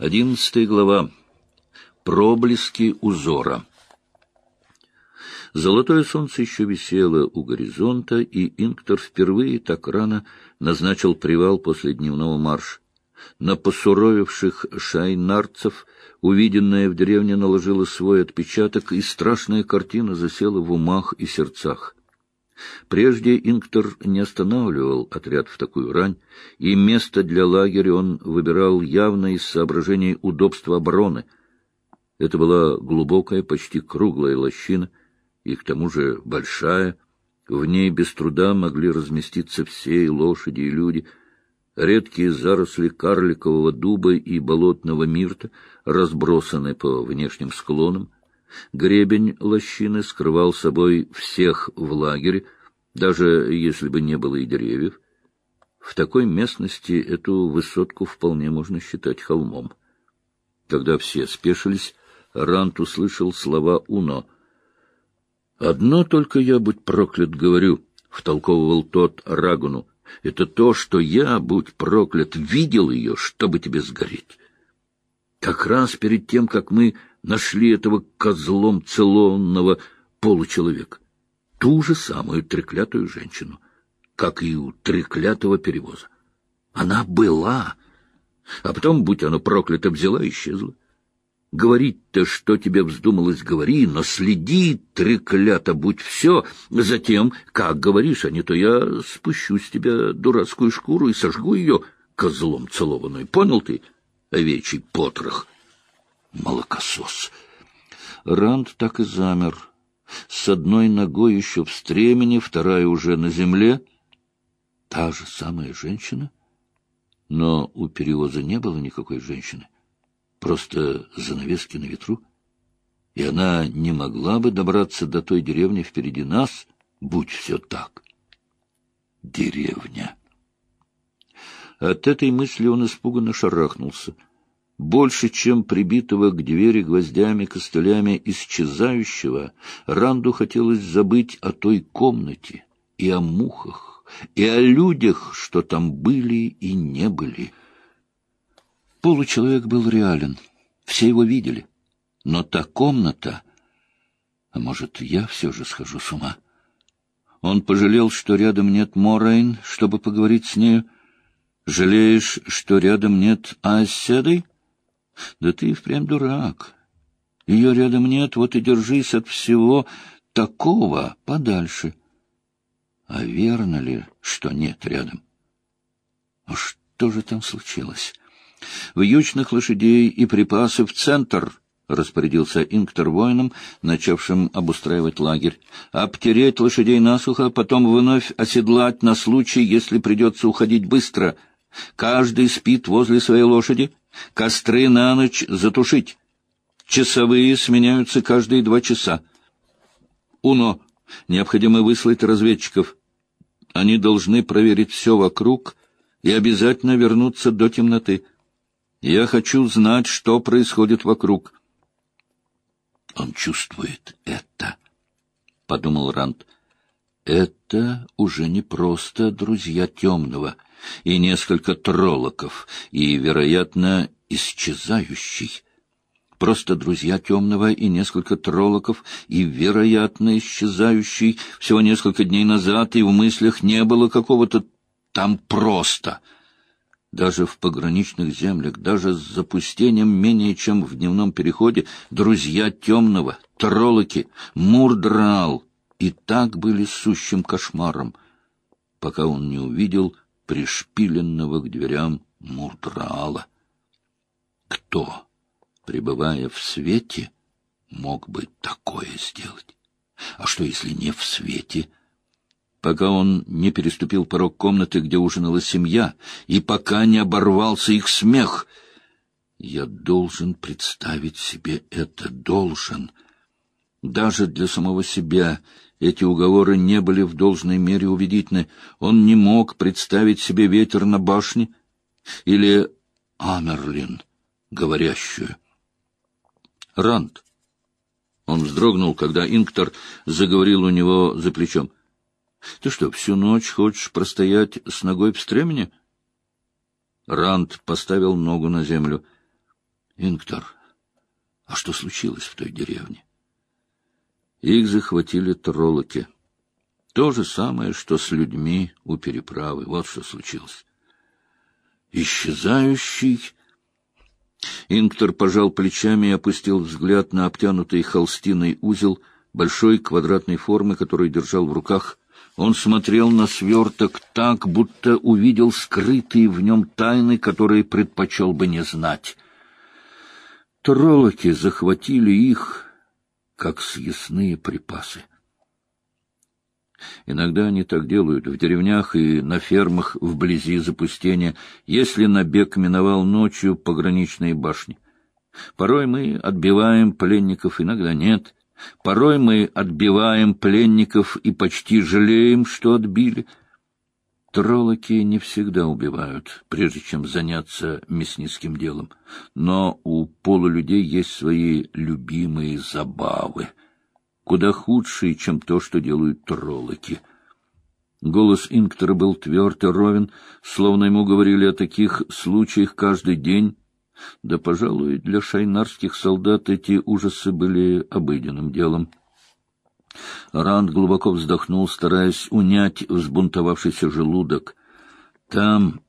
Одиннадцатая глава. Проблески узора. Золотое солнце еще висело у горизонта, и Инктор впервые так рано назначил привал после дневного марша. На посуровевших шайнарцев увиденное в деревне наложило свой отпечаток, и страшная картина засела в умах и сердцах. Прежде Инктор не останавливал отряд в такую рань, и место для лагеря он выбирал явно из соображений удобства обороны. Это была глубокая, почти круглая лощина, и к тому же большая. В ней без труда могли разместиться все и лошади, и люди. Редкие заросли карликового дуба и болотного мирта разбросаны по внешним склонам. Гребень лощины скрывал собой всех в лагере, даже если бы не было и деревьев. В такой местности эту высотку вполне можно считать холмом. Когда все спешились, Рант услышал слова Уно. «Одно только я, будь проклят, говорю», — втолковывал тот Рагуну. «Это то, что я, будь проклят, видел ее, чтобы тебе сгореть. Как раз перед тем, как мы нашли этого козлом целонного получеловека. Ту же самую треклятую женщину, как и у треклятого перевоза. Она была, а потом, будь оно проклято, взяла и исчезла. Говорить-то, что тебе вздумалось, говори, но следи, треклято, будь все за тем, как говоришь, а не то я спущу с тебя дурацкую шкуру и сожгу ее козлом целованную. Понял ты, овечий потрох? Молокосос. Ранд так и замер. С одной ногой еще в стремени, вторая уже на земле. Та же самая женщина? Но у перевоза не было никакой женщины просто занавески на ветру, и она не могла бы добраться до той деревни впереди нас, будь все так. Деревня. От этой мысли он испуганно шарахнулся. Больше, чем прибитого к двери гвоздями, костылями исчезающего, Ранду хотелось забыть о той комнате и о мухах, и о людях, что там были и не были. Получеловек был реален. Все его видели. Но та комната... А может, я все же схожу с ума? Он пожалел, что рядом нет Морейн, чтобы поговорить с нею. Жалеешь, что рядом нет Аседой? Да ты впрямь дурак. Ее рядом нет, вот и держись от всего такого подальше. А верно ли, что нет рядом? А что же там случилось? Вьючных лошадей и припасы в центр, — распорядился Инктор воинам, начавшим обустраивать лагерь. — Обтереть лошадей насухо, потом вновь оседлать на случай, если придется уходить быстро. Каждый спит возле своей лошади. Костры на ночь затушить. Часовые сменяются каждые два часа. Уно. Необходимо выслать разведчиков. Они должны проверить все вокруг и обязательно вернуться до темноты. Я хочу знать, что происходит вокруг. Он чувствует это, — подумал Ранд. Это уже не просто друзья темного и несколько троллоков, и, вероятно, исчезающий. Просто друзья темного и несколько троллоков, и, вероятно, исчезающий. Всего несколько дней назад, и в мыслях не было какого-то там просто — даже в пограничных землях, даже с запустением менее чем в дневном переходе, друзья темного, троллоки, мурдрал и так были сущим кошмаром, пока он не увидел пришпиленного к дверям мурдрала. Кто, пребывая в свете, мог бы такое сделать? А что, если не в свете — пока он не переступил порог комнаты, где ужинала семья, и пока не оборвался их смех. Я должен представить себе это, должен. Даже для самого себя эти уговоры не были в должной мере убедительны. Он не мог представить себе ветер на башне или Амерлин, говорящую. Ранд. Он вздрогнул, когда Инктор заговорил у него за плечом. Ты что, всю ночь хочешь простоять с ногой в стремени? Ранд поставил ногу на землю. Инктор, а что случилось в той деревне? Их захватили троллоки. То же самое, что с людьми у переправы. Вот что случилось. Исчезающий... Инктор пожал плечами и опустил взгляд на обтянутый холстиной узел большой квадратной формы, который держал в руках. Он смотрел на сверток так, будто увидел скрытые в нем тайны, которые предпочел бы не знать. Троллоки захватили их, как съестные припасы. Иногда они так делают в деревнях и на фермах вблизи запустения, если набег миновал ночью пограничные башни. Порой мы отбиваем пленников, иногда нет. Порой мы отбиваем пленников и почти жалеем, что отбили — Троллоки не всегда убивают, прежде чем заняться мясницким делом. Но у полулюдей есть свои любимые забавы, куда худшие, чем то, что делают троллоки. Голос Инктора был тверд и ровен, словно ему говорили о таких случаях каждый день. Да, пожалуй, для шайнарских солдат эти ужасы были обыденным делом. Ранд глубоко вздохнул, стараясь унять взбунтовавшийся желудок. Там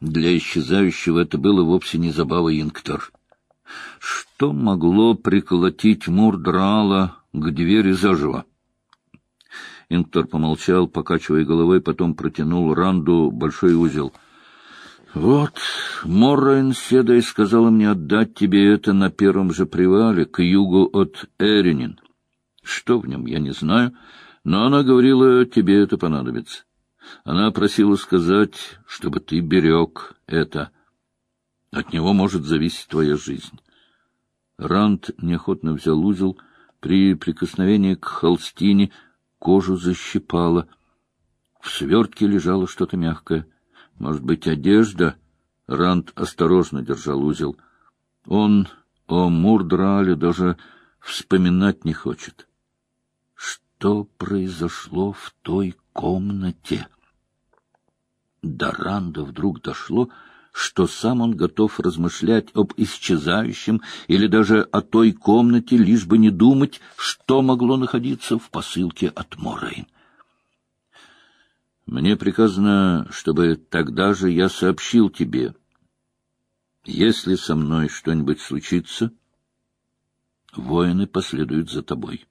для исчезающего это было вовсе не забава Инктор. Что могло приколотить Мурдрала к двери заживо? Инктор помолчал, покачивая головой, потом протянул Ранду большой узел. — Вот, Моррайн Седай сказала мне отдать тебе это на первом же привале, к югу от Эринин. Что в нем, я не знаю, но она говорила, тебе это понадобится. Она просила сказать, чтобы ты берег это. От него может зависеть твоя жизнь. Ранд неохотно взял узел. При прикосновении к холстине кожу защипало. В свертке лежало что-то мягкое. Может быть, одежда? Ранд осторожно держал узел. Он о Мурдрале даже вспоминать не хочет что произошло в той комнате. До Ранда вдруг дошло, что сам он готов размышлять об исчезающем или даже о той комнате, лишь бы не думать, что могло находиться в посылке от Морейн. Мне приказано, чтобы тогда же я сообщил тебе, если со мной что-нибудь случится, воины последуют за тобой.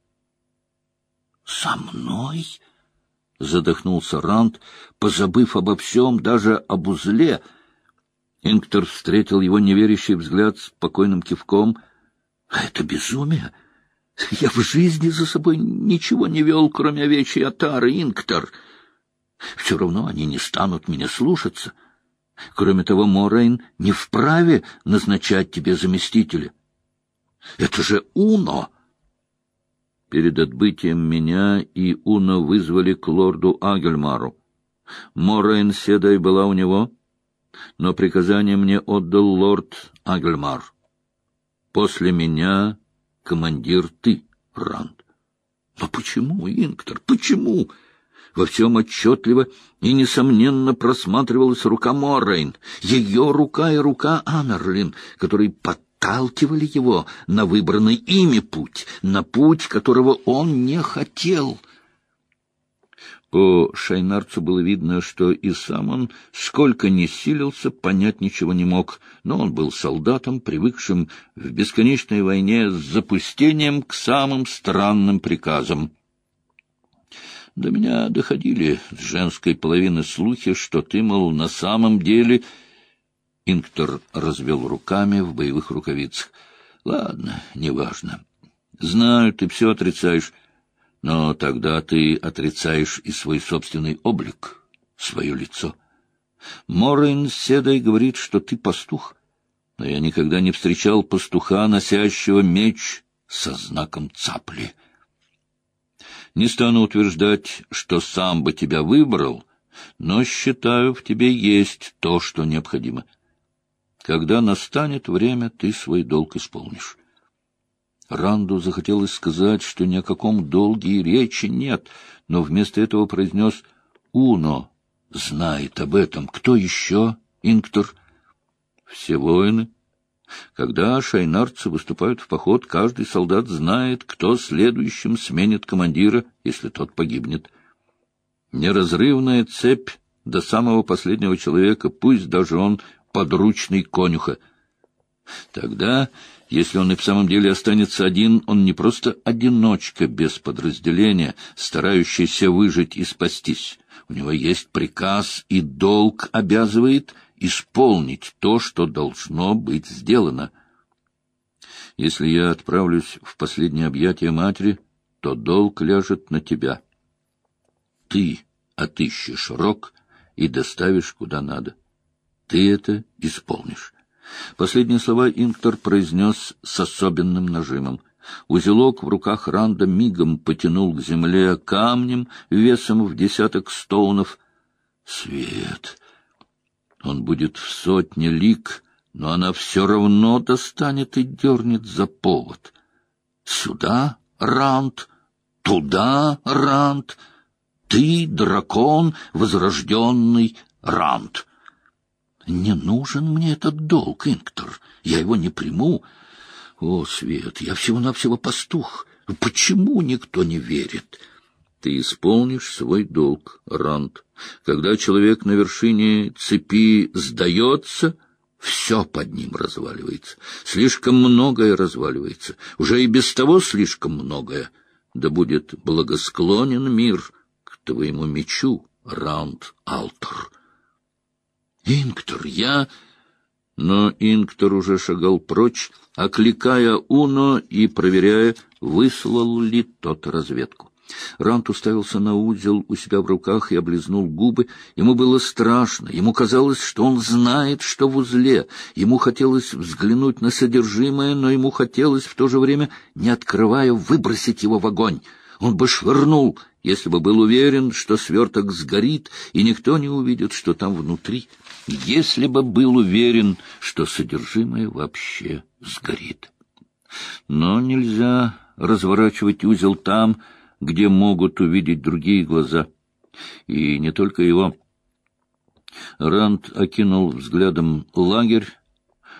«Со мной?» — задохнулся Ранд, позабыв обо всем, даже об узле. Инктор встретил его неверящий взгляд спокойным кивком. «Это безумие! Я в жизни за собой ничего не вел, кроме овечьей отары, Инктор. Все равно они не станут меня слушаться. Кроме того, Морейн не вправе назначать тебе заместителя. Это же Уно!» Перед отбытием меня и Уна вызвали к лорду Агельмару. Морейн Седай была у него, но приказание мне отдал лорд Агельмар. После меня командир ты, Ранд. Но почему, Инктор, почему? Во всем отчетливо и несомненно просматривалась рука Моррейн, ее рука и рука Амерлин, который под подталкивали его на выбранный ими путь, на путь, которого он не хотел. По Шайнарцу было видно, что и сам он, сколько ни силился, понять ничего не мог, но он был солдатом, привыкшим в бесконечной войне с запустением к самым странным приказам. До меня доходили с женской половины слухи, что ты, мол, на самом деле Инктор развел руками в боевых рукавицах. — Ладно, неважно. Знаю, ты все отрицаешь, но тогда ты отрицаешь и свой собственный облик, свое лицо. Морейн Седой говорит, что ты пастух, но я никогда не встречал пастуха, носящего меч со знаком цапли. Не стану утверждать, что сам бы тебя выбрал, но считаю, в тебе есть то, что необходимо — когда настанет время, ты свой долг исполнишь. Ранду захотелось сказать, что ни о каком долге и речи нет, но вместо этого произнес «Уно знает об этом. Кто еще, Инктор?» «Все воины, Когда шайнарцы выступают в поход, каждый солдат знает, кто следующим сменит командира, если тот погибнет. Неразрывная цепь до самого последнего человека, пусть даже он подручный конюха. Тогда, если он и в самом деле останется один, он не просто одиночка без подразделения, старающийся выжить и спастись. У него есть приказ, и долг обязывает исполнить то, что должно быть сделано. Если я отправлюсь в последнее объятие матери, то долг ляжет на тебя. Ты отыщешь рог и доставишь куда надо. Ты это исполнишь. Последние слова Инктор произнес с особенным нажимом. Узелок в руках Ранда мигом потянул к земле камнем весом в десяток стоунов. Свет! Он будет в сотне лик, но она все равно достанет и дернет за повод. Сюда, Ранд, туда, Ранд, ты, дракон, возрожденный Ранд. Не нужен мне этот долг, Инктор, я его не приму. О, Свет, я всего-навсего пастух. Почему никто не верит?» ты исполнишь свой долг, Ранд. Когда человек на вершине цепи сдается, все под ним разваливается. Слишком многое разваливается. Уже и без того слишком многое. Да будет благосклонен мир к твоему мечу, Раунд Алтор. Инктор, я... Но Инктор уже шагал прочь, окликая Уно и проверяя, выслал ли тот разведку. Рант уставился на узел у себя в руках и облизнул губы. Ему было страшно, ему казалось, что он знает, что в узле. Ему хотелось взглянуть на содержимое, но ему хотелось в то же время, не открывая, выбросить его в огонь. Он бы швырнул, если бы был уверен, что сверток сгорит, и никто не увидит, что там внутри, если бы был уверен, что содержимое вообще сгорит. Но нельзя разворачивать узел там, где могут увидеть другие глаза. И не только его. Ранд окинул взглядом лагерь.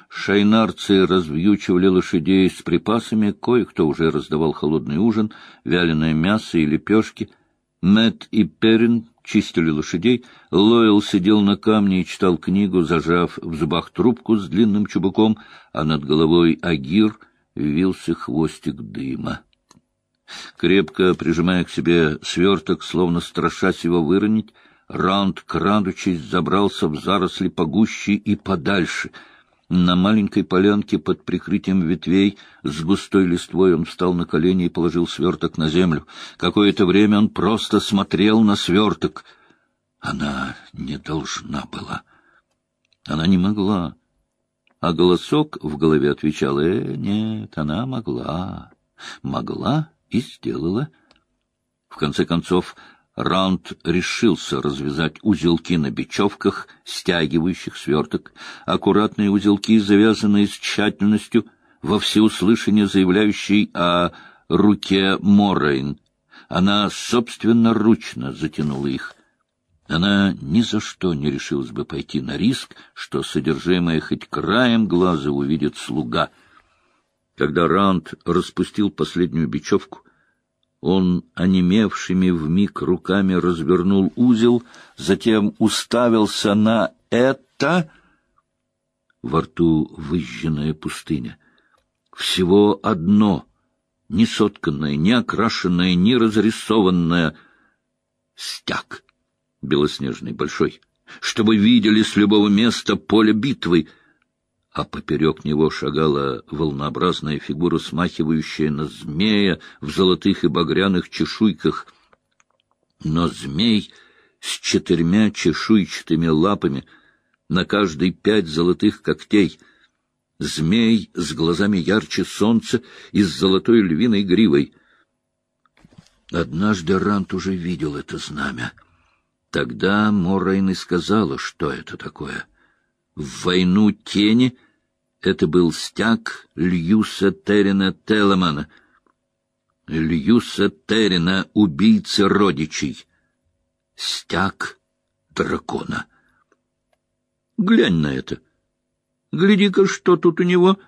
Шайнарцы развьючивали лошадей с припасами, кое-кто уже раздавал холодный ужин, вяленое мясо и лепешки. Мэт и Перин чистили лошадей, Лойл сидел на камне и читал книгу, зажав в зубах трубку с длинным чубуком, а над головой Агир вился хвостик дыма. Крепко прижимая к себе сверток, словно страшась его выронить, Раунд, крадучись, забрался в заросли погуще и подальше. На маленькой полянке под прикрытием ветвей с густой листвой он встал на колени и положил сверток на землю. Какое-то время он просто смотрел на сверток. Она не должна была. Она не могла. А голосок в голове отвечал, «Э, нет, она могла, могла и сделала. В конце концов, Раунд решился развязать узелки на бечевках, стягивающих сверток. Аккуратные узелки, завязанные с тщательностью, во всеуслышание заявляющей о руке Моррейн. Она собственноручно затянула их. Она ни за что не решилась бы пойти на риск, что содержимое хоть краем глаза увидит слуга. Когда Раунд распустил последнюю бечевку, он, онемевшими вмиг руками, развернул узел, затем уставился на это... Во рту выжженная пустыня. Всего одно, не сотканное, не окрашенное, не разрисованное стяг белоснежный, большой, чтобы видели с любого места поле битвы — а поперек него шагала волнообразная фигура, смахивающая на змея в золотых и багряных чешуйках. Но змей с четырьмя чешуйчатыми лапами, на каждой пять золотых когтей, змей с глазами ярче солнца и с золотой львиной гривой. Однажды Рант уже видел это знамя. Тогда Моррейн и сказала, что это такое. В войну тени это был стяг Льюса Террина Телемана, Льюса Террина, убийцы родичей. Стяг дракона. Глянь на это. Гляди-ка, что тут у него!»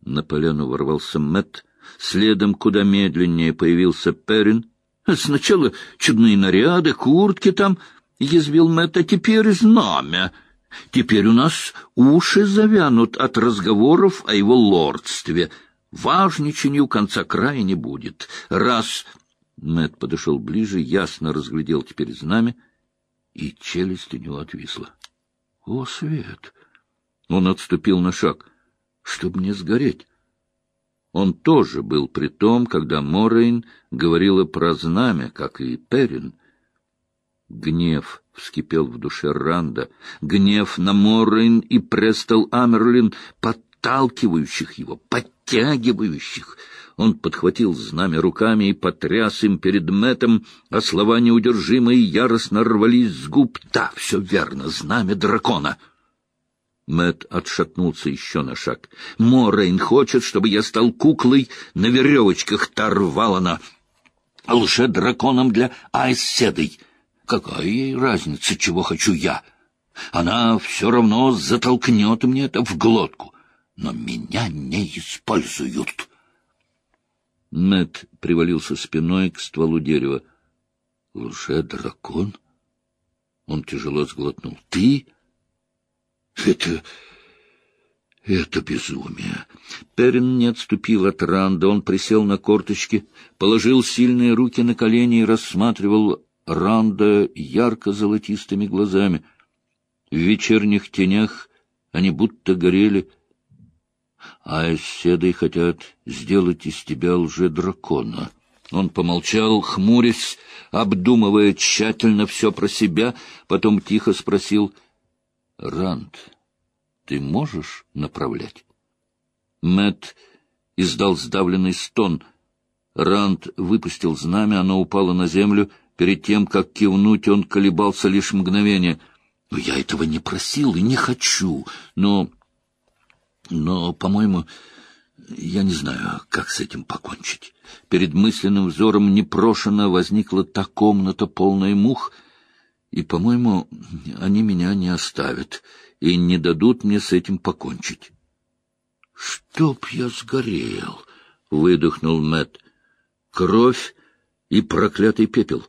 На поляну ворвался Мэтт. Следом куда медленнее появился Перин. «Сначала чудные наряды, куртки там», — язвил Мэтт, — «а теперь знамя». Теперь у нас уши завянут от разговоров о его лордстве. Важничанию конца края не будет. Раз Мэт подошел ближе, ясно разглядел теперь знамя, и челюсть у него отвисла. О, свет! Он отступил на шаг, чтобы не сгореть. Он тоже был при том, когда Морейн говорила про знамя, как и Перин. Гнев вскипел в душе Ранда, гнев на Моррейн и Престол Амерлин, подталкивающих его, подтягивающих. Он подхватил знамя руками и потряс им перед Мэтом, а слова неудержимо и яростно рвались с губ. «Да, все верно, знамя дракона!» Мэт отшатнулся еще на шаг. «Моррейн хочет, чтобы я стал куклой на веревочках Тарвалана, лже-драконом для Айседой». Какая ей разница, чего хочу я? Она все равно затолкнет мне это в глотку. Но меня не используют. Мэт привалился спиной к стволу дерева. Лже-дракон? Он тяжело сглотнул. Ты? Это... Это безумие. Перин не отступил от Ранда. Он присел на корточки, положил сильные руки на колени и рассматривал Ранда ярко-золотистыми глазами. В вечерних тенях они будто горели, а седой хотят сделать из тебя лже-дракона. Он помолчал, хмурясь, обдумывая тщательно все про себя, потом тихо спросил, — Ранд, ты можешь направлять? Мэт издал сдавленный стон. Ранд выпустил знамя, оно упало на землю, Перед тем, как кивнуть, он колебался лишь мгновение. «Но я этого не просил и не хочу, но... Но, по-моему, я не знаю, как с этим покончить. Перед мысленным взором непрошено возникла та комната, полная мух, и, по-моему, они меня не оставят и не дадут мне с этим покончить». «Чтоб я сгорел!» — выдохнул Мэт. «Кровь и проклятый пепел.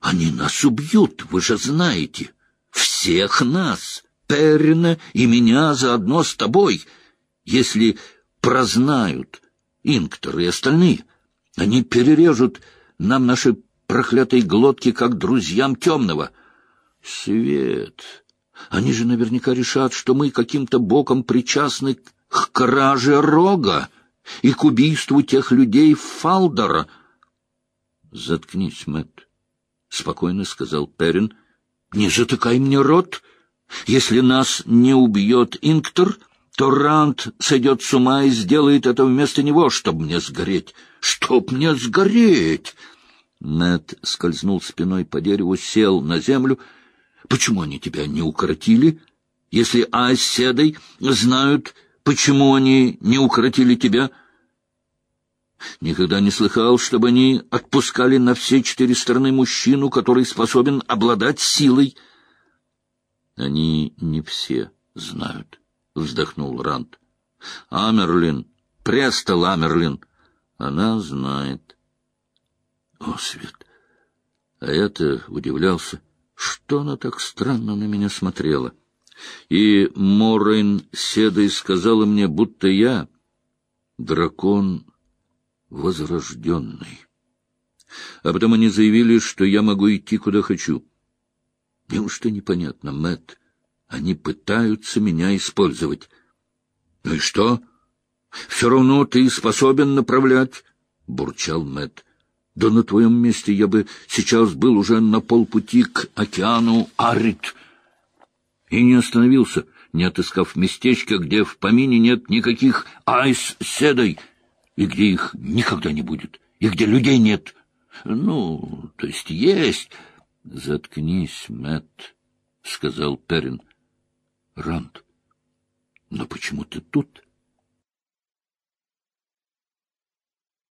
Они нас убьют, вы же знаете. Всех нас, Перрина и меня заодно с тобой. Если прознают Инктор и остальные, они перережут нам наши проклятые глотки, как друзьям темного. Свет! Они же наверняка решат, что мы каким-то боком причастны к краже рога и к убийству тех людей Фалдора. Заткнись, Мэтт. — спокойно сказал Перин. — Не затыкай мне рот. Если нас не убьет Инктор, то Ранд сойдет с ума и сделает это вместо него, чтобы мне сгореть. Чтоб мне сгореть! Нэт скользнул спиной по дереву, сел на землю. — Почему они тебя не укоротили? Если Айседой знают, почему они не укоротили тебя... Никогда не слыхал, чтобы они отпускали на все четыре стороны мужчину, который способен обладать силой. Они не все знают, — вздохнул Рант. Амерлин, Престол Амерлин, она знает. О, Свет! А я-то удивлялся, что она так странно на меня смотрела. И Моррейн седой сказала мне, будто я дракон возрожденный. А потом они заявили, что я могу идти, куда хочу. Неужто непонятно, Мэтт? Они пытаются меня использовать. Ну и что? Все равно ты способен направлять, — бурчал Мэтт. Да на твоем месте я бы сейчас был уже на полпути к океану Арит. И не остановился, не отыскав местечко, где в помине нет никаких айс-седой, и где их никогда не будет, и где людей нет. Ну, то есть есть. Заткнись, Мэтт, — сказал Перин. Ранд, но почему ты тут?